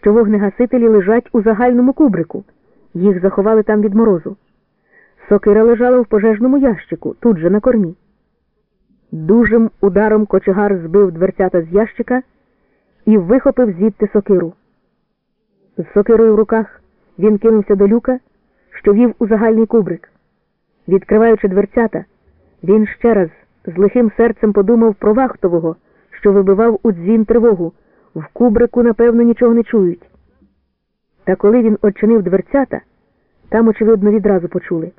що вогнегасителі лежать у загальному кубрику. Їх заховали там від морозу. Сокира лежала в пожежному ящику, тут же на кормі. Дужим ударом кочегар збив дверцята з ящика і вихопив звідти сокиру. З сокирою в руках він кинувся до люка, що вів у загальний кубрик. Відкриваючи дверцята, він ще раз з лихим серцем подумав про вахтового, що вибивав у дзвін тривогу. В кубрику, напевно, нічого не чують. Та коли він очинив дверцята, там, очевидно, відразу почули.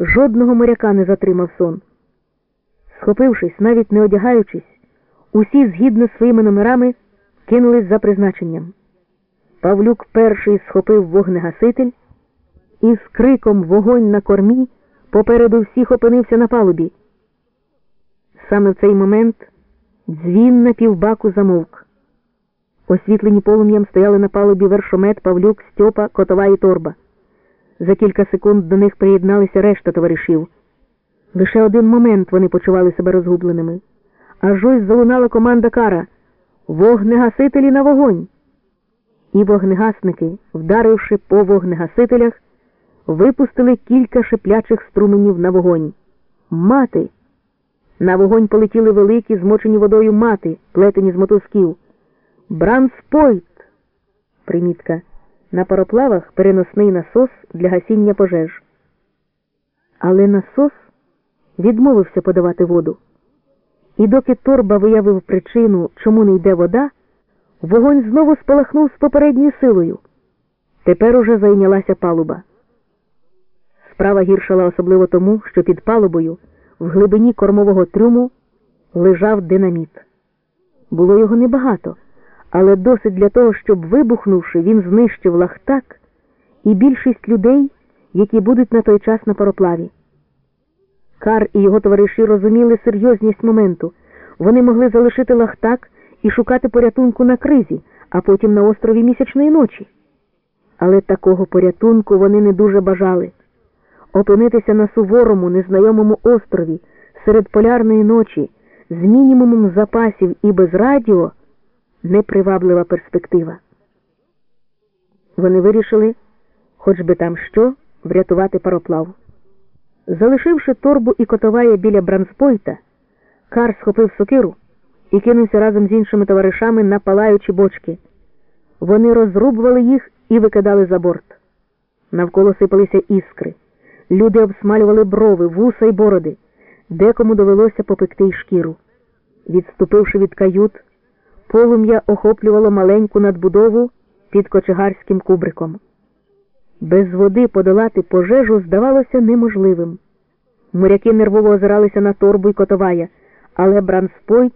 Жодного моряка не затримав сон. Схопившись, навіть не одягаючись, усі згідно своїми номерами кинулись за призначенням. Павлюк перший схопив вогнегаситель і з криком вогонь на кормі попереду всіх опинився на палубі. Саме в цей момент дзвін на півбаку замовк. Освітлені полум'ям стояли на палубі вершомет, Павлюк, Стьопа, Котова і торба. За кілька секунд до них приєдналися решта товаришів. Лише один момент вони почували себе розгубленими. Аж ось залунала команда кара Вогнегасителі на вогонь. І вогнегасники, вдаривши по вогнегасителях, випустили кілька шиплячих струменів на вогонь. Мати! На вогонь полетіли великі, змочені водою мати, плетені з мотузків. Бранспойт. Примітка. На пароплавах переносний насос для гасіння пожеж. Але насос відмовився подавати воду. І доки торба виявив причину, чому не йде вода, вогонь знову спалахнув з попередньою силою. Тепер уже зайнялася палуба. Справа гіршала особливо тому, що під палубою в глибині кормового трюму лежав динаміт. Було його небагато, але досить для того, щоб, вибухнувши, він знищив лахтак і більшість людей, які будуть на той час на пароплаві. Кар і його товариші розуміли серйозність моменту. Вони могли залишити лахтак і шукати порятунку на кризі, а потім на острові місячної ночі. Але такого порятунку вони не дуже бажали. Опинитися на суворому, незнайомому острові серед полярної ночі з мінімумом запасів і без радіо неприваблива перспектива. Вони вирішили, хоч би там що, врятувати пароплав. Залишивши торбу і котовая біля бранспойта, Кар схопив сокиру і кинувся разом з іншими товаришами на палаючі бочки. Вони розрубували їх і викидали за борт. Навколо сипалися іскри. Люди обсмалювали брови, вуса й бороди, декому довелося попекти й шкіру. Відступивши від кают, полум'я охоплювало маленьку надбудову під кочегарським кубриком. Без води подолати пожежу здавалося неможливим. Моряки нервово озиралися на торбу й котовая, але Бранспойт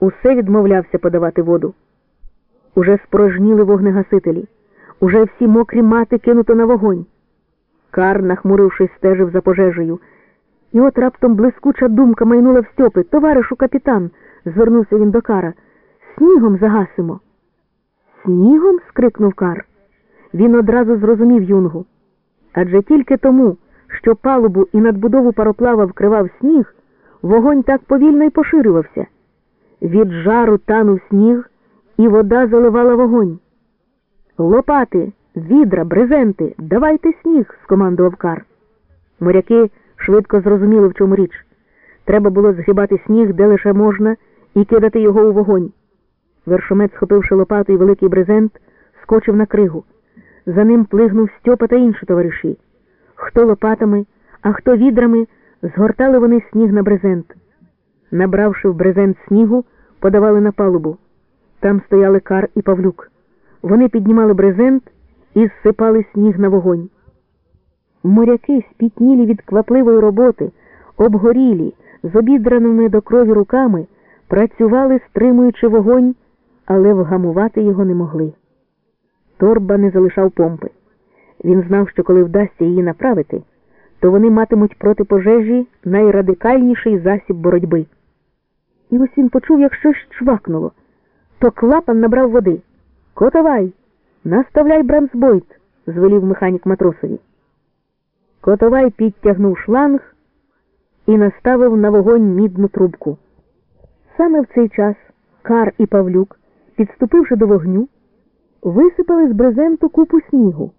усе відмовлявся подавати воду. Уже спорожніли вогнегасителі, уже всі мокрі мати кинуто на вогонь. Кар, нахмурившись, стежив за пожежею. І от раптом блискуча думка майнула в Стьопи. Товаришу капітан, звернувся він до Кара. Снігом загасимо. Снігом? скрикнув Кар. Він одразу зрозумів юнгу. Адже тільки тому, що палубу і надбудову пароплава вкривав сніг, вогонь так повільно й поширювався. Від жару танув сніг, і вода заливала вогонь. Лопати, відра, брезенти, давайте сніг, скомандував Кар. Моряки швидко зрозуміли, в чому річ. Треба було згибати сніг, де лише можна, і кидати його у вогонь. Вершомет, схопивши лопату і великий брезент, скочив на кригу. За ним плигнув Стьопа та інші товариші. Хто лопатами, а хто відрами, згортали вони сніг на брезент. Набравши в брезент снігу, подавали на палубу. Там стояли Кар і Павлюк. Вони піднімали брезент і зсипали сніг на вогонь. Моряки, спітнілі від квапливої роботи, обгорілі, з обідраними до крові руками, працювали, стримуючи вогонь, але вгамувати його не могли. Торба не залишав помпи. Він знав, що коли вдасться її направити, то вони матимуть проти пожежі найрадикальніший засіб боротьби. І ось він почув, як щось чвакнуло. То клапан набрав води. Котовай, наставляй брамсбойт, звелів механік матросові. Котовай підтягнув шланг і наставив на вогонь мідну трубку. Саме в цей час Кар і Павлюк, підступивши до вогню, висипали з брезенту купу снігу.